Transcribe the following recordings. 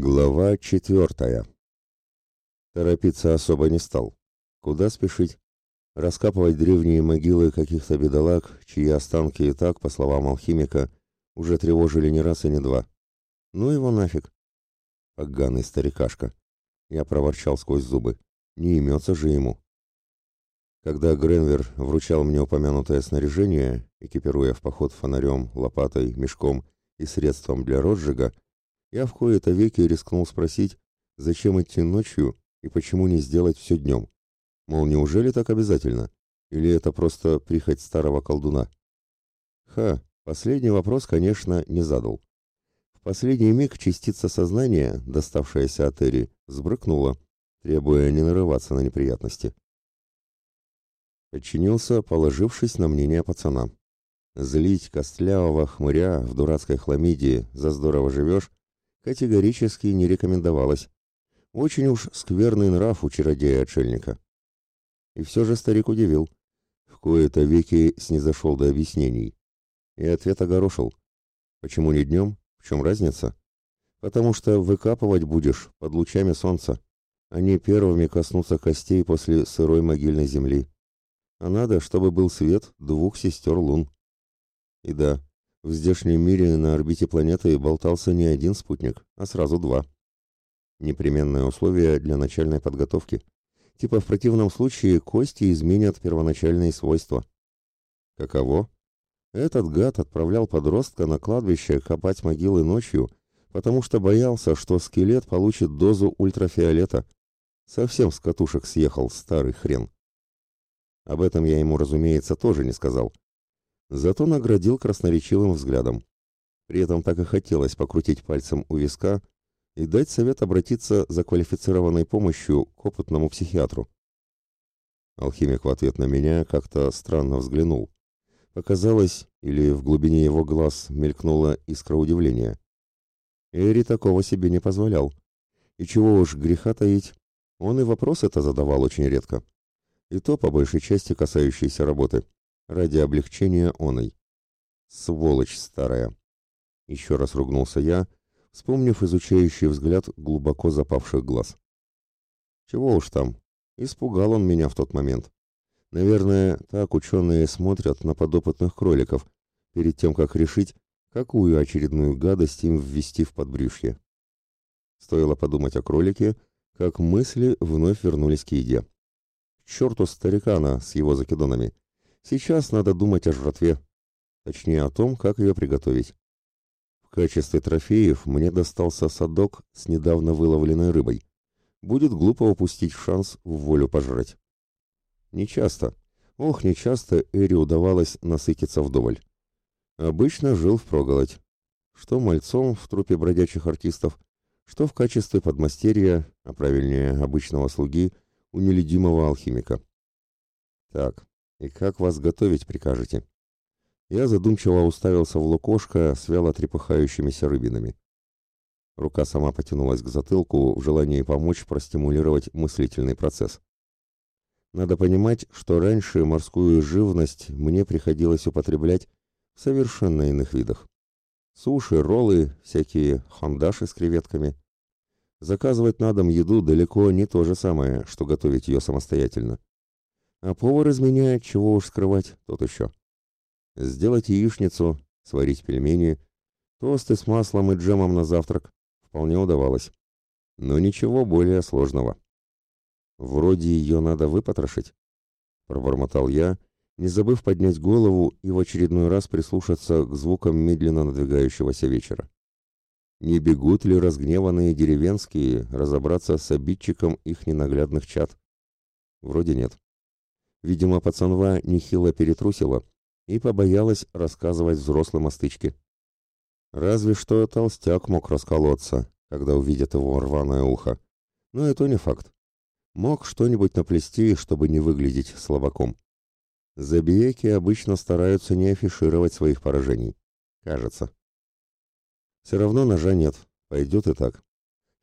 Глава четвертая. Торопиться особо не стал. Куда спешить? Раскапывать древние могилы каких-то бедолаг, чьи останки и так, по словам алхимика, уже тревожили не раз и не два. Ну его нафиг. Поганый старикашка. Я проворчал сквозь зубы. Не имется же ему. Когда Гренвер вручал мне упомянутое снаряжение, экипируя в поход фонарем, лопатой, мешком и средством для розжига, я в кои-то веки рискнул спросить, зачем идти ночью и почему не сделать все днем. Мол, неужели так обязательно? Или это просто прихоть старого колдуна? Ха, последний вопрос, конечно, не задал. В последний миг частица сознания, доставшаяся от Эри, сбрыкнула, требуя не нарываться на неприятности. Подчинился, положившись на мнение пацана. Злить костлявого хмыря в дурацкой хламидии «за здорово живешь» категорически не рекомендовалось. Очень уж скверный нрав у чародея-отшельника. И все же старик удивил. В кои-то веки снизошел до объяснений. И ответ огорошил. Почему не днем? В чем разница? Потому что выкапывать будешь под лучами солнца. Они первыми коснутся костей после сырой могильной земли. А надо, чтобы был свет двух сестер лун. И да, в здешнем мире на орбите планеты болтался не один спутник, а сразу два. Непременное условие для начальной подготовки. Типа в противном случае кости изменят первоначальные свойства. Каково? Этот гад отправлял подростка на кладбище копать могилы ночью, потому что боялся, что скелет получит дозу ультрафиолета. Совсем с катушек съехал старый хрен. Об этом я ему, разумеется, тоже не сказал зато наградил красноречивым взглядом. При этом так и хотелось покрутить пальцем у виска и дать совет обратиться за квалифицированной помощью к опытному психиатру. Алхимик в ответ на меня как-то странно взглянул. Показалось, или в глубине его глаз мелькнула искра удивления. Эри такого себе не позволял. И чего уж греха таить, он и вопрос это задавал очень редко. И то по большей части касающиеся работы ради облегчения оной. Сволочь старая. Еще раз ругнулся я, вспомнив изучающий взгляд глубоко запавших глаз. Чего уж там, испугал он меня в тот момент. Наверное, так ученые смотрят на подопытных кроликов, перед тем, как решить, какую очередную гадость им ввести в подбрюшье. Стоило подумать о кролике, как мысли вновь вернулись к еде. К черту старикана с его закидонами. Сейчас надо думать о жратве, точнее о том, как ее приготовить. В качестве трофеев мне достался садок с недавно выловленной рыбой. Будет глупо упустить шанс в волю пожрать. Нечасто, ох, нечасто Эри удавалось насытиться вдоволь. Обычно жил впроголодь. Что мальцом в трупе бродячих артистов, что в качестве подмастерья, а правильнее обычного слуги, у нелюдимого алхимика. Так, «И как вас готовить прикажете?» Я задумчиво уставился в лукошко с вяло трепыхающимися рыбинами. Рука сама потянулась к затылку в желании помочь простимулировать мыслительный процесс. Надо понимать, что раньше морскую живность мне приходилось употреблять в совершенно иных видах. Суши, роллы, всякие хандаши с креветками. Заказывать на дом еду далеко не то же самое, что готовить ее самостоятельно. А повар изменяет, чего уж скрывать, тот еще. Сделать яичницу, сварить пельмени, тосты с маслом и джемом на завтрак вполне удавалось. Но ничего более сложного. Вроде ее надо выпотрошить, пробормотал я, не забыв поднять голову и в очередной раз прислушаться к звукам медленно надвигающегося вечера. Не бегут ли разгневанные деревенские разобраться с обидчиком их ненаглядных чад? Вроде нет. Видимо, пацанва нехило перетрусила и побоялась рассказывать взрослым о стычке. Разве что толстяк мог расколоться, когда увидит его рваное ухо. Но это не факт. Мог что-нибудь наплести, чтобы не выглядеть слабаком. Забияки обычно стараются не афишировать своих поражений. Кажется. Все равно ножа нет, пойдет и так.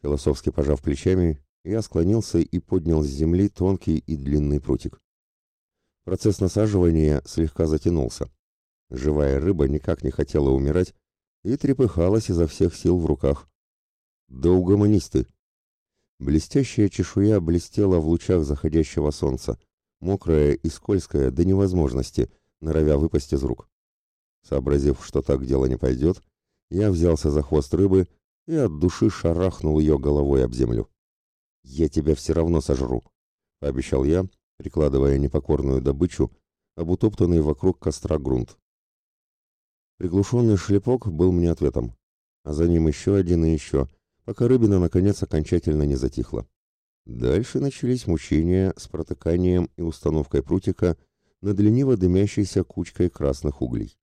Философски пожав плечами, я склонился и поднял с земли тонкий и длинный прутик. Процесс насаживания слегка затянулся. Живая рыба никак не хотела умирать и трепыхалась изо всех сил в руках. Да угомонись ты. Блестящая чешуя блестела в лучах заходящего солнца, мокрая и скользкая до невозможности, норовя выпасть из рук. Сообразив, что так дело не пойдет, я взялся за хвост рыбы и от души шарахнул ее головой об землю. «Я тебя все равно сожру», — пообещал я, прикладывая непокорную добычу об утоптанный вокруг костра грунт. Приглушенный шлепок был мне ответом, а за ним еще один и еще, пока рыбина наконец окончательно не затихла. Дальше начались мучения с протыканием и установкой прутика над лениво дымящейся кучкой красных углей.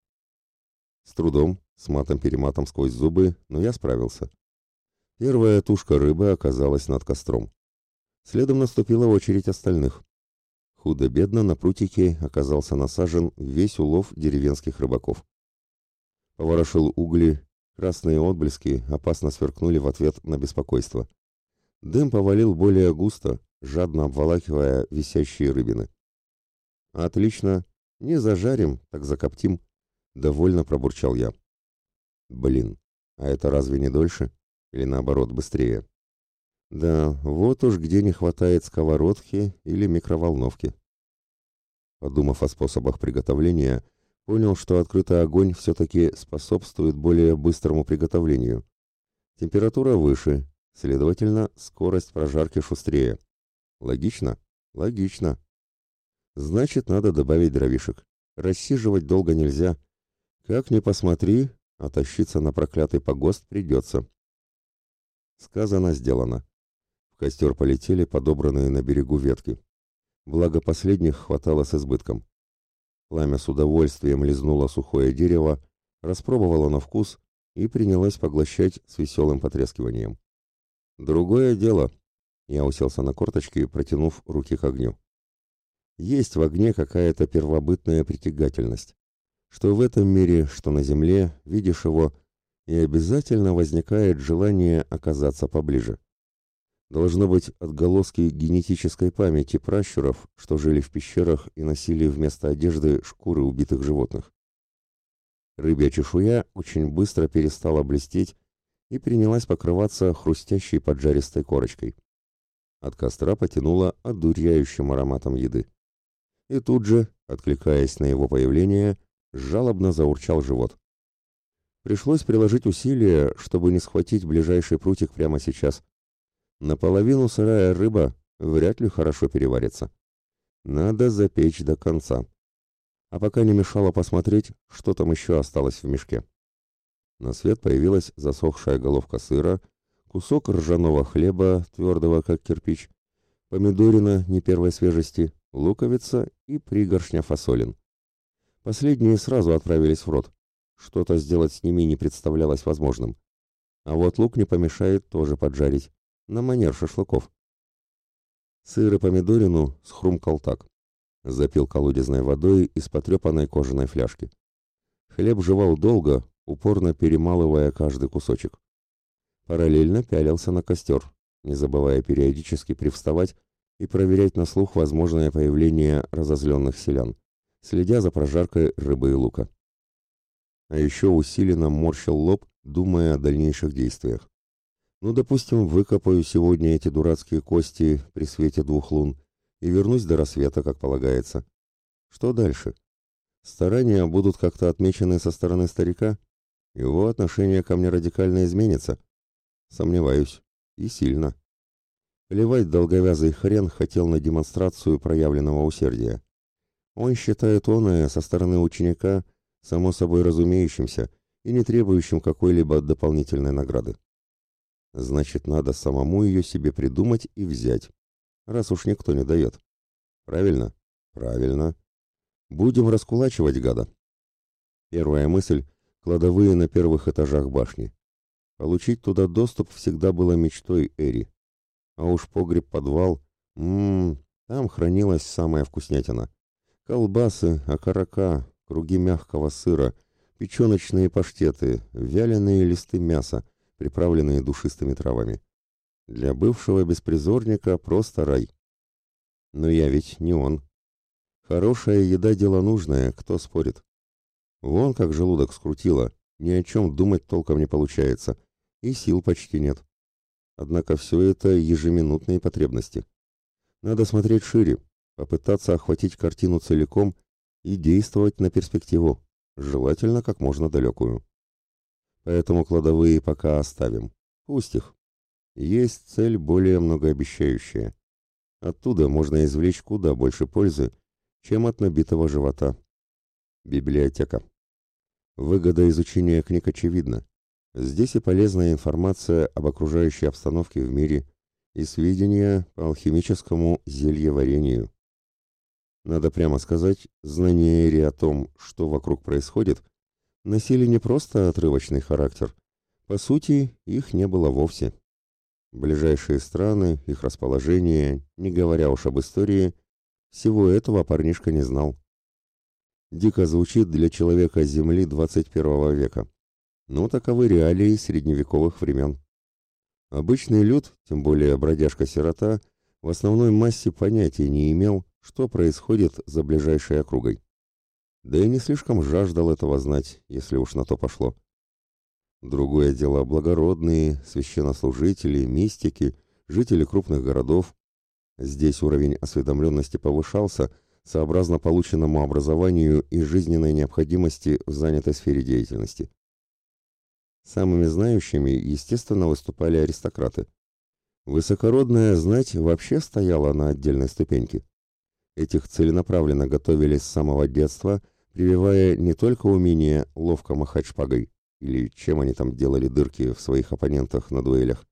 С трудом, с матом-перематом сквозь зубы, но я справился. Первая тушка рыбы оказалась над костром. Следом наступила очередь остальных. Худо-бедно на прутике оказался насажен весь улов деревенских рыбаков. Поворошил угли, красные отблески опасно сверкнули в ответ на беспокойство. Дым повалил более густо, жадно обволакивая висящие рыбины. «Отлично! Не зажарим, так закоптим!» — довольно пробурчал я. «Блин, а это разве не дольше? Или наоборот, быстрее?» «Да, вот уж где не хватает сковородки или микроволновки». Подумав о способах приготовления, понял, что открытый огонь все-таки способствует более быстрому приготовлению. Температура выше, Следовательно, скорость прожарки шустрее. Логично? Логично. Значит, надо добавить дровишек. Рассиживать долго нельзя. Как ни посмотри, а тащиться на проклятый погост придется. Сказано, сделано. Костер полетели подобранные на берегу ветки. Благо последних хватало с избытком. Пламя с удовольствием лизнуло сухое дерево, распробовало на вкус и принялось поглощать с веселым потрескиванием. Другое дело. Я уселся на корточки, протянув руки к огню. Есть в огне какая-то первобытная притягательность. Что в этом мире, что на земле, видишь его, и обязательно возникает желание оказаться поближе. Должно быть отголоски генетической памяти пращуров, что жили в пещерах и носили вместо одежды шкуры убитых животных. Рыбья чешуя очень быстро перестала блестеть и принялась покрываться хрустящей поджаристой корочкой. От костра потянуло одуряющим ароматом еды. И тут же, откликаясь на его появление, жалобно заурчал живот. Пришлось приложить усилия, чтобы не схватить ближайший прутик прямо сейчас. Наполовину сырая рыба вряд ли хорошо переварится. Надо запечь до конца. А пока не мешало посмотреть, что там еще осталось в мешке. На свет появилась засохшая головка сыра, кусок ржаного хлеба, твердого как кирпич, помидорина не первой свежести, луковица и пригоршня фасолин. Последние сразу отправились в рот. Что-то сделать с ними не представлялось возможным. А вот лук не помешает тоже поджарить. На манер шашлыков. Сыр и помидорину схрумкал так. Запил колодезной водой из потрепанной кожаной фляжки. Хлеб жевал долго, упорно перемалывая каждый кусочек. Параллельно пялился на костер, не забывая периодически привставать и проверять на слух возможное появление разозленных селян, следя за прожаркой рыбы и лука. А еще усиленно морщил лоб, думая о дальнейших действиях. Ну, допустим, выкопаю сегодня эти дурацкие кости при свете двух лун и вернусь до рассвета, как полагается. Что дальше? Старания будут как-то отмечены со стороны старика? Его отношение ко мне радикально изменится? Сомневаюсь. И сильно. Плевать долговязый хрен хотел на демонстрацию проявленного усердия. Он считает оное со стороны ученика само собой разумеющимся и не требующим какой-либо дополнительной награды. Значит, надо самому ее себе придумать и взять, раз уж никто не дает. Правильно? Правильно. Будем раскулачивать гада. Первая мысль кладовые на первых этажах башни. Получить туда доступ всегда было мечтой Эри. А уж погреб-подвал, ммм, там хранилась самая вкуснятина. Колбасы, окорока, круги мягкого сыра, печеночные паштеты, вяленые листы мяса, приправленные душистыми травами. Для бывшего беспризорника просто рай. Но я ведь не он. Хорошая еда – дело нужное, кто спорит. Вон как желудок скрутило, ни о чем думать толком не получается, и сил почти нет. однако все это ежеминутные потребности. Надо смотреть шире, попытаться охватить картину целиком и действовать на перспективу, желательно как можно далекую. Поэтому кладовые пока оставим. Пусть их. Есть цель более многообещающая. Оттуда можно извлечь куда больше пользы, чем от набитого живота. Библиотека. Выгода изучения книг очевидна. Здесь и полезная информация об окружающей обстановке в мире, и сведения по алхимическому зельеварению. Надо прямо сказать, знания Эри о том, что вокруг происходит, носили не просто отрывочный характер. По сути, их не было вовсе. Ближайшие страны, их расположение, не говоря уж об истории, всего этого парнишка не знал. Дико звучит для человека Земли 21 века. Но таковы реалии средневековых времен. Обычный люд, тем более бродяжка-сирота, в основной массе понятия не имел, что происходит за ближайшей округой. Да и не слишком жаждал этого знать, если уж на то пошло. Другое дело благородные, священнослужители, мистики, жители крупных городов. Здесь уровень осведомленности повышался, сообразно полученному образованию и жизненной необходимости в занятой сфере деятельности. Самыми знающими, естественно, выступали аристократы. Высокородная знать вообще стояла на отдельной ступеньке. Этих целенаправленно готовили с самого детства, прививая не только умение ловко махать шпагой, или чем они там делали дырки в своих оппонентах на дуэлях,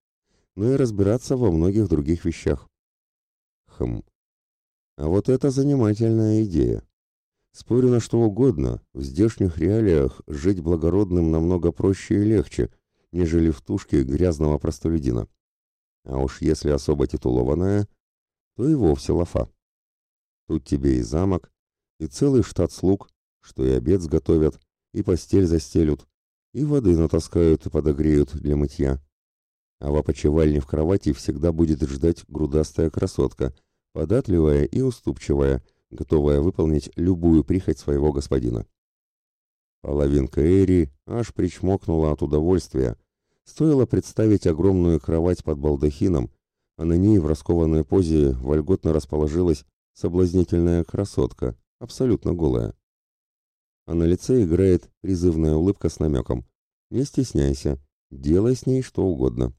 но и разбираться во многих других вещах. Хм. А вот это занимательная идея. Спорю на что угодно, в здешних реалиях жить благородным намного проще и легче, нежели в тушке грязного простолюдина. А уж если особо титулованная, то и вовсе лафа. Тут тебе и замок, и целый штат слуг, что и обед сготовят, и постель застелют, и воды натаскают и подогреют для мытья. А в опочивальне в кровати всегда будет ждать грудастая красотка, податливая и уступчивая, готовая выполнить любую прихоть своего господина. Половинка Эри аж причмокнула от удовольствия. Стоило представить огромную кровать под балдахином, а на ней в раскованной позе вольготно расположилась Соблазнительная красотка, абсолютно голая. А на лице играет призывная улыбка с намеком. «Не стесняйся, делай с ней что угодно».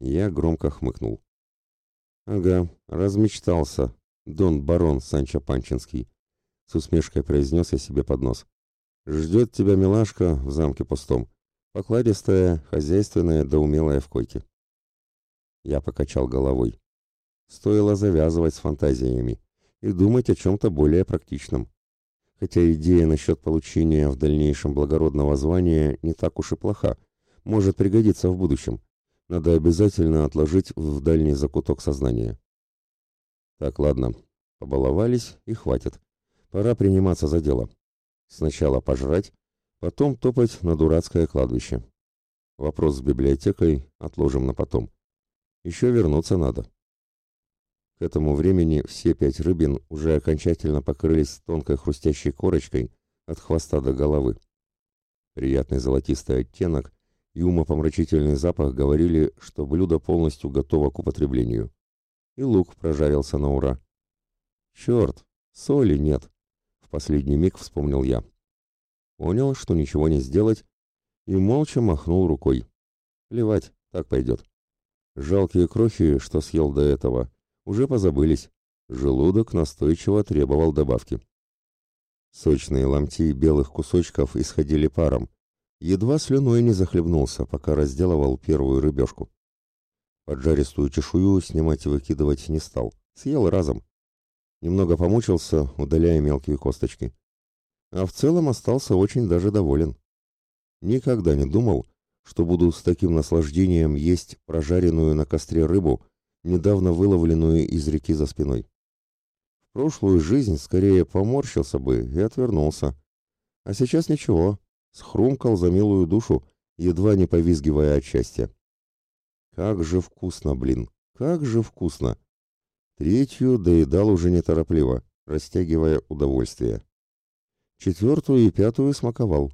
Я громко хмыкнул. «Ага, размечтался, дон барон Санчо Панчинский», — с усмешкой произнес я себе под нос. «Ждет тебя милашка в замке пустом, покладистая, хозяйственная да умелая в койке». Я покачал головой. Стоило завязывать с фантазиями и думать о чем-то более практичном. Хотя идея насчет получения в дальнейшем благородного звания не так уж и плоха, может пригодиться в будущем. Надо обязательно отложить в дальний закуток сознания. Так, ладно, побаловались и хватит. Пора приниматься за дело. Сначала пожрать, потом топать на дурацкое кладбище. Вопрос с библиотекой отложим на потом. Еще вернуться надо. К этому времени все пять рыбин уже окончательно покрылись тонкой хрустящей корочкой от хвоста до головы. Приятный золотистый оттенок и умопомрачительный запах говорили, что блюдо полностью готово к употреблению. И лук прожарился на ура. «Черт, соли нет!» — в последний миг вспомнил я. Понял, что ничего не сделать, и молча махнул рукой. Плевать, так пойдет. Жалкие крохи, что съел до этого, уже позабылись. Желудок настойчиво требовал добавки. Сочные ломти белых кусочков исходили паром. Едва слюной не захлебнулся, пока разделывал первую рыбешку. Поджаристую чешую снимать и выкидывать не стал. Съел разом. Немного помучился, удаляя мелкие косточки. А в целом остался очень даже доволен. Никогда не думал, что буду с таким наслаждением есть прожаренную на костре рыбу недавно выловленную из реки за спиной. В прошлую жизнь скорее поморщился бы и отвернулся. А сейчас ничего, схрумкал за милую душу, едва не повизгивая от счастья. Как же вкусно, блин, как же вкусно! Третью доедал уже неторопливо, растягивая удовольствие. Четвертую и пятую смаковал.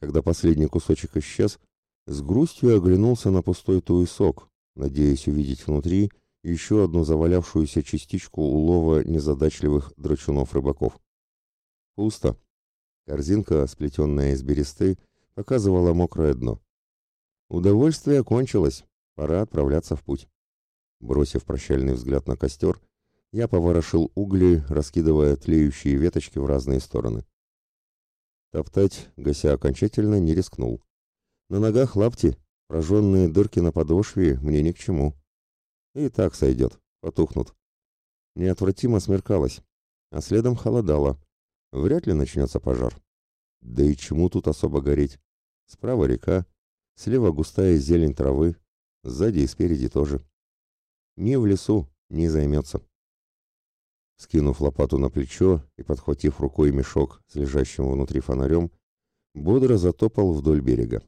Когда последний кусочек исчез, с грустью оглянулся на пустой туесок, надеясь увидеть внутри еще одну завалявшуюся частичку улова незадачливых драчунов-рыбаков. Пусто. Корзинка, сплетенная из бересты, показывала мокрое дно. Удовольствие кончилось, пора отправляться в путь. Бросив прощальный взгляд на костер, я поворошил угли, раскидывая тлеющие веточки в разные стороны. Топтать, гася окончательно, не рискнул. На ногах лапти, прожженные дырки на подошве мне ни к чему. И так сойдет, потухнут. Неотвратимо смеркалось, а следом холодало. Вряд ли начнется пожар. Да и чему тут особо гореть? Справа река, слева густая зелень травы, сзади и спереди тоже. Ни в лесу, не займется. Скинув лопату на плечо и подхватив рукой мешок с лежащим внутри фонарем, бодро затопал вдоль берега.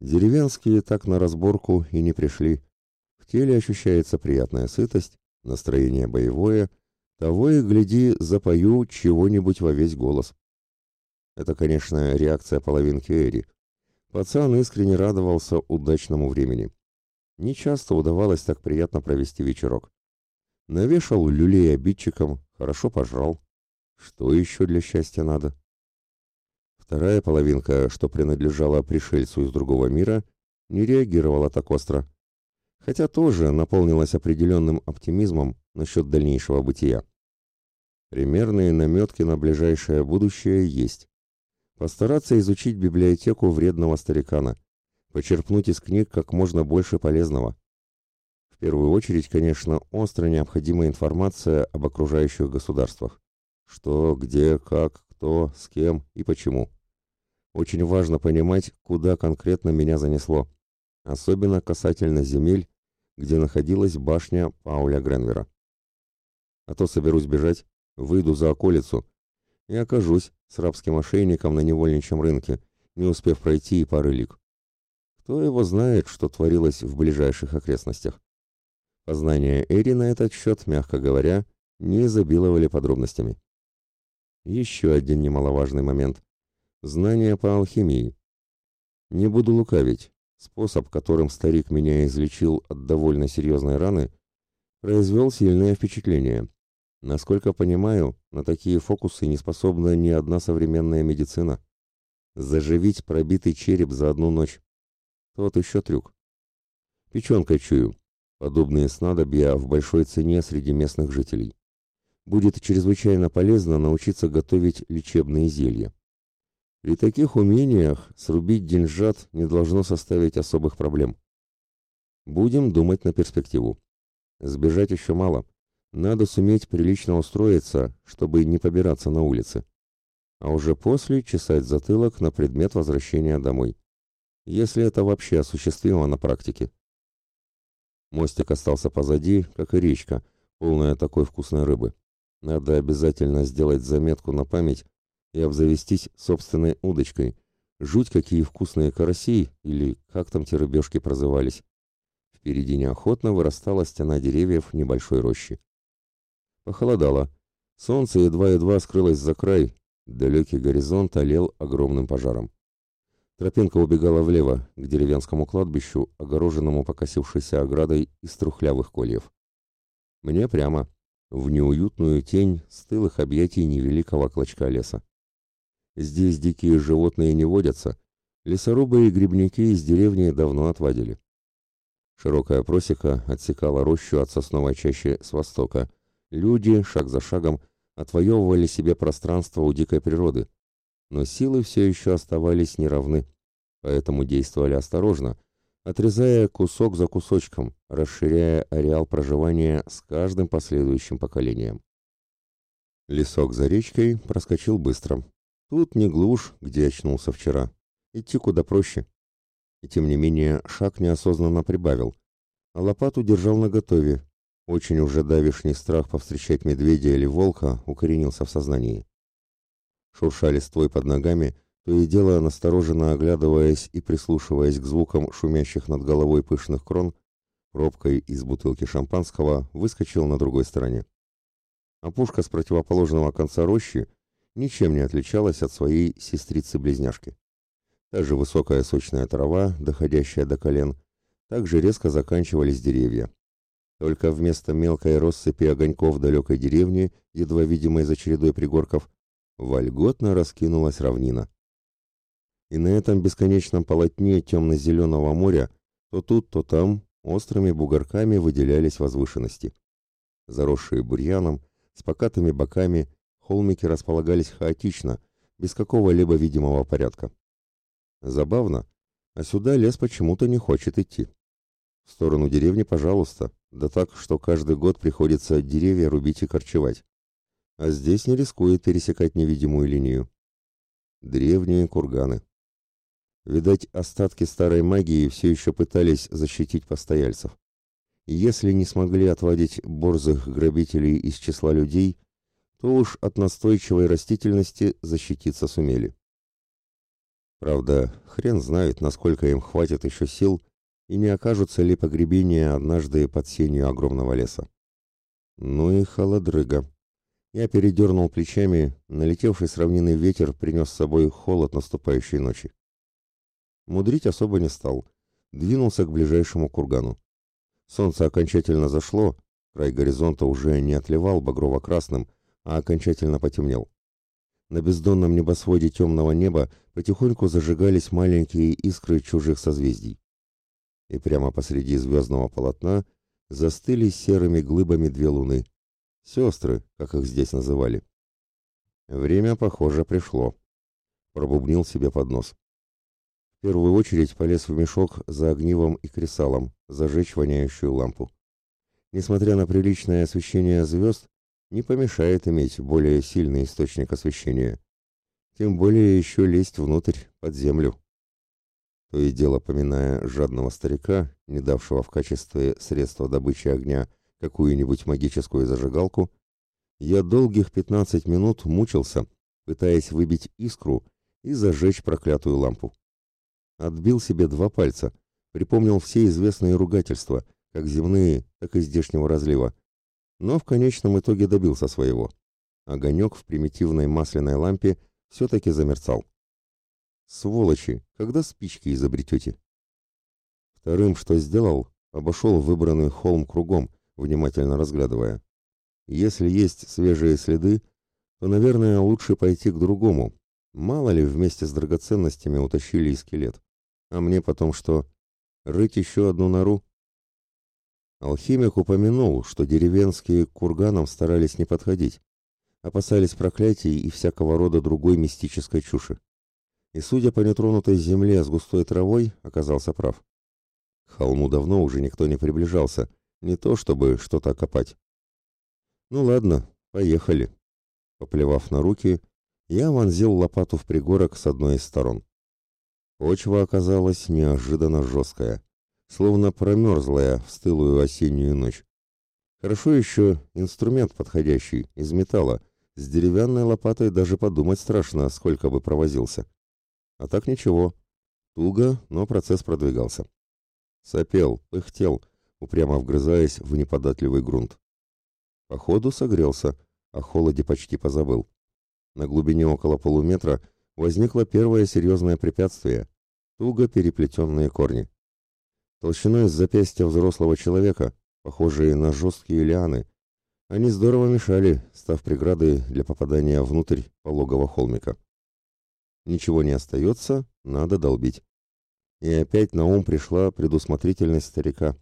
Деревенские так на разборку и не пришли. В теле ощущается приятная сытость, настроение боевое, того и гляди, запою чего-нибудь во весь голос. Это, конечно, реакция половинки Эри. Пацан искренне радовался удачному времени. Не часто удавалось так приятно провести вечерок. Навешал люлей обидчикам, хорошо пожрал. Что еще для счастья надо? Вторая половинка, что принадлежала пришельцу из другого мира, не реагировала так остро. Хотя тоже наполнилась определенным оптимизмом насчет дальнейшего бытия. Примерные наметки на ближайшее будущее есть. Постараться изучить библиотеку вредного старикана. Почерпнуть из книг как можно больше полезного первую очередь, конечно, остро необходима информация об окружающих государствах. Что, где, как, кто, с кем и почему. Очень важно понимать, куда конкретно меня занесло, особенно касательно земель, где находилась башня Пауля Гренвера. А то соберусь бежать, выйду за околицу и окажусь с рабским ошейником на невольничьем рынке, не успев пройти и пары лик. Кто его знает, что творилось в ближайших окрестностях? Познания Эри на этот счет, мягко говоря, не изобиловали подробностями. Еще один немаловажный момент. Знания по алхимии. Не буду лукавить. Способ, которым старик меня излечил от довольно серьезной раны, произвел сильное впечатление. Насколько понимаю, на такие фокусы не способна ни одна современная медицина. Заживить пробитый череп за одну ночь. Тот еще трюк. Печенкой чую. Подобные снадобья в большой цене среди местных жителей. Будет чрезвычайно полезно научиться готовить лечебные зелья. При таких умениях срубить деньжат не должно составить особых проблем. Будем думать на перспективу. Сбежать еще мало. Надо суметь прилично устроиться, чтобы не побираться на улице. А уже после чесать затылок на предмет возвращения домой. Если это вообще осуществимо на практике. Мостик остался позади, как и речка, полная такой вкусной рыбы. Надо обязательно сделать заметку на память и обзавестись собственной удочкой. Жуть какие вкусные караси, или как там те рыбешки прозывались. Впереди неохотно вырастала стена деревьев небольшой рощи. Похолодало. Солнце едва-едва скрылось за край, далекий горизонт олел огромным пожаром. Тропинка убегала влево, к деревенскому кладбищу, огороженному покосившейся оградой из трухлявых кольев. Мне прямо, в неуютную тень стылых объятий невеликого клочка леса. Здесь дикие животные не водятся, лесорубы и грибники из деревни давно отвадили. Широкая просека отсекала рощу от сосновой чащи с востока. Люди, шаг за шагом, отвоевывали себе пространство у дикой природы, но силы все еще оставались неравны, поэтому действовали осторожно, отрезая кусок за кусочком, расширяя ареал проживания с каждым последующим поколением. Лесок за речкой проскочил быстро. Тут не глушь, где очнулся вчера. Идти куда проще. И тем не менее шаг неосознанно прибавил, а лопату держал наготове. Очень уже давишний страх повстречать медведя или волка укоренился в сознании шурша листвой под ногами, то и дело настороженно оглядываясь и прислушиваясь к звукам шумящих над головой пышных крон, пробкой из бутылки шампанского выскочил на другой стороне. Опушка с противоположного конца рощи ничем не отличалась от своей сестрицы-близняшки. Та же высокая сочная трава, доходящая до колен, также резко заканчивались деревья. Только вместо мелкой россыпи огоньков далекой деревни, едва видимой за чередой пригорков, вольготно раскинулась равнина. И на этом бесконечном полотне темно-зеленого моря то тут, то там острыми бугорками выделялись возвышенности. Заросшие бурьяном, с покатыми боками, холмики располагались хаотично, без какого-либо видимого порядка. Забавно, а сюда лес почему-то не хочет идти. В сторону деревни, пожалуйста, да так, что каждый год приходится деревья рубить и корчевать. А здесь не рискует пересекать невидимую линию. Древние курганы. Видать, остатки старой магии все еще пытались защитить постояльцев. если не смогли отводить борзых грабителей из числа людей, то уж от настойчивой растительности защититься сумели. Правда, хрен знает, насколько им хватит еще сил, и не окажутся ли погребения однажды под сенью огромного леса. Ну и холодрыга. Я передернул плечами, налетевший с равнины ветер принес с собой холод наступающей ночи. Мудрить особо не стал. Двинулся к ближайшему кургану. Солнце окончательно зашло, край горизонта уже не отливал багрово-красным, а окончательно потемнел. На бездонном небосводе темного неба потихоньку зажигались маленькие искры чужих созвездий. И прямо посреди звездного полотна застыли серыми глыбами две луны. Сестры, как их здесь называли. Время, похоже, пришло. Пробубнил себе под нос. В первую очередь полез в мешок за огнивом и кресалом, зажечь воняющую лампу. Несмотря на приличное освещение звезд, не помешает иметь более сильный источник освещения. Тем более еще лезть внутрь, под землю. То и дело, поминая жадного старика, не давшего в качестве средства добычи огня какую-нибудь магическую зажигалку, я долгих пятнадцать минут мучился, пытаясь выбить искру и зажечь проклятую лампу. Отбил себе два пальца, припомнил все известные ругательства, как земные, так и здешнего разлива. Но в конечном итоге добился своего. Огонек в примитивной масляной лампе все-таки замерцал. Сволочи, когда спички изобретете? Вторым, что сделал, обошел выбранный холм кругом, внимательно разглядывая. Если есть свежие следы, то, наверное, лучше пойти к другому. Мало ли, вместе с драгоценностями утащили и скелет. А мне потом что? Рыть еще одну нору? Алхимик упомянул, что деревенские к курганам старались не подходить, опасались проклятий и всякого рода другой мистической чуши. И, судя по нетронутой земле с густой травой, оказался прав. К холму давно уже никто не приближался, не то чтобы что-то копать. Ну ладно, поехали. Поплевав на руки, я вонзил лопату в пригорок с одной из сторон. Почва оказалась неожиданно жесткая, словно промерзлая в стылую осеннюю ночь. Хорошо еще инструмент подходящий, из металла, с деревянной лопатой даже подумать страшно, сколько бы провозился. А так ничего. Туго, но процесс продвигался. Сопел, пыхтел, упрямо вгрызаясь в неподатливый грунт. Походу согрелся, о холоде почти позабыл. На глубине около полуметра возникло первое серьезное препятствие – туго переплетенные корни. Толщиной с запястья взрослого человека, похожие на жесткие лианы, они здорово мешали, став преградой для попадания внутрь пологого холмика. Ничего не остается, надо долбить. И опять на ум пришла предусмотрительность старика.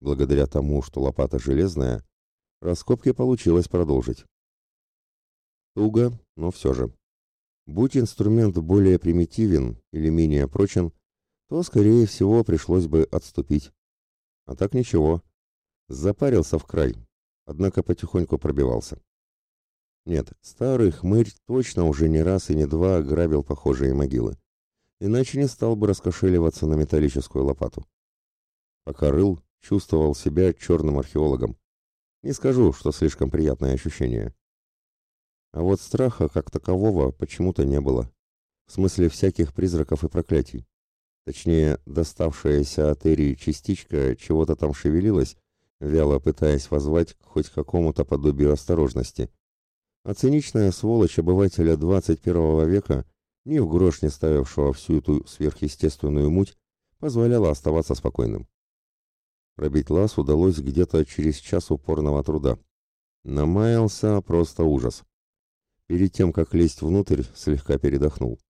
Благодаря тому, что лопата железная, раскопки получилось продолжить. Туго, но все же. Будь инструмент более примитивен или менее прочен, то, скорее всего, пришлось бы отступить. А так ничего. Запарился в край, однако потихоньку пробивался. Нет, старый хмырь точно уже не раз и не два грабил похожие могилы. Иначе не стал бы раскошеливаться на металлическую лопату. Пока рыл, чувствовал себя черным археологом. Не скажу, что слишком приятное ощущение. А вот страха как такового почему-то не было. В смысле всяких призраков и проклятий. Точнее, доставшаяся от Эрии частичка чего-то там шевелилась, вяло пытаясь возвать хоть к какому-то подобию осторожности. А циничная сволочь обывателя 21 века, ни в грош не ставившего всю эту сверхъестественную муть, позволяла оставаться спокойным. Пробить лаз удалось где-то через час упорного труда. Намаялся просто ужас. Перед тем, как лезть внутрь, слегка передохнул.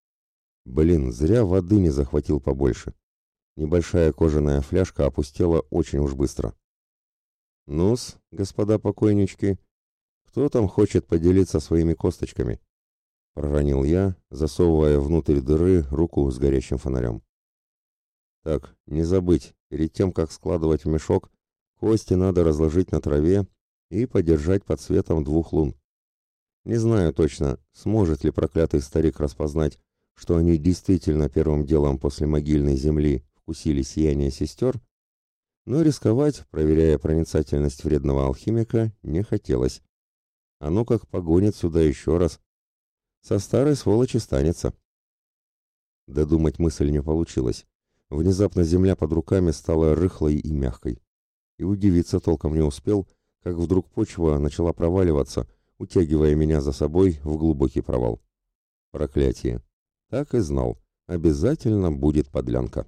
Блин, зря воды не захватил побольше. Небольшая кожаная фляжка опустела очень уж быстро. «Ну-с, господа покойнички, кто там хочет поделиться своими косточками?» Проронил я, засовывая внутрь дыры руку с горящим фонарем. «Так, не забыть, перед тем, как складывать в мешок, кости надо разложить на траве и подержать под светом двух лун. Не знаю точно, сможет ли проклятый старик распознать, что они действительно первым делом после могильной земли вкусили сияние сестер, но рисковать, проверяя проницательность вредного алхимика, не хотелось. А ну как погонит сюда еще раз. Со старой сволочи станется. Додумать мысль не получилось. Внезапно земля под руками стала рыхлой и мягкой. И удивиться толком не успел, как вдруг почва начала проваливаться, утягивая меня за собой в глубокий провал. Проклятие. Так и знал. Обязательно будет подлянка.